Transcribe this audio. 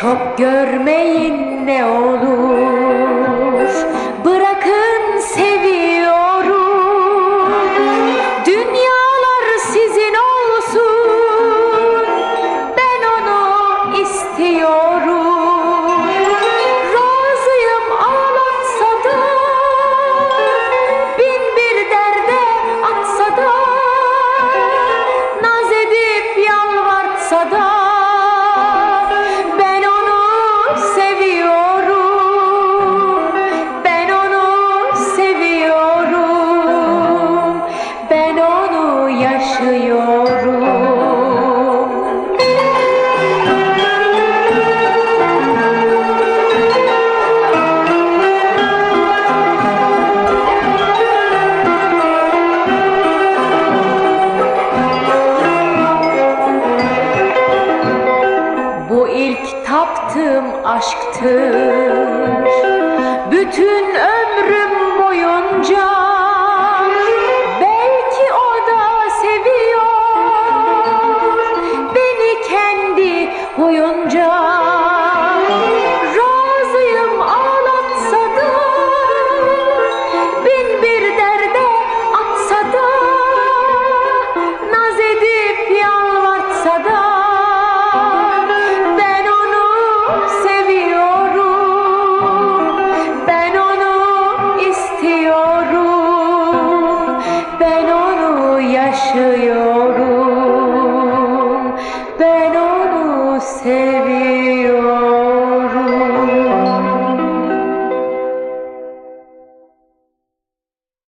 Çok görmeyin ne olur. Bırakın seviyorum. Dünya aşktır. Bütün ömrüm boyunca que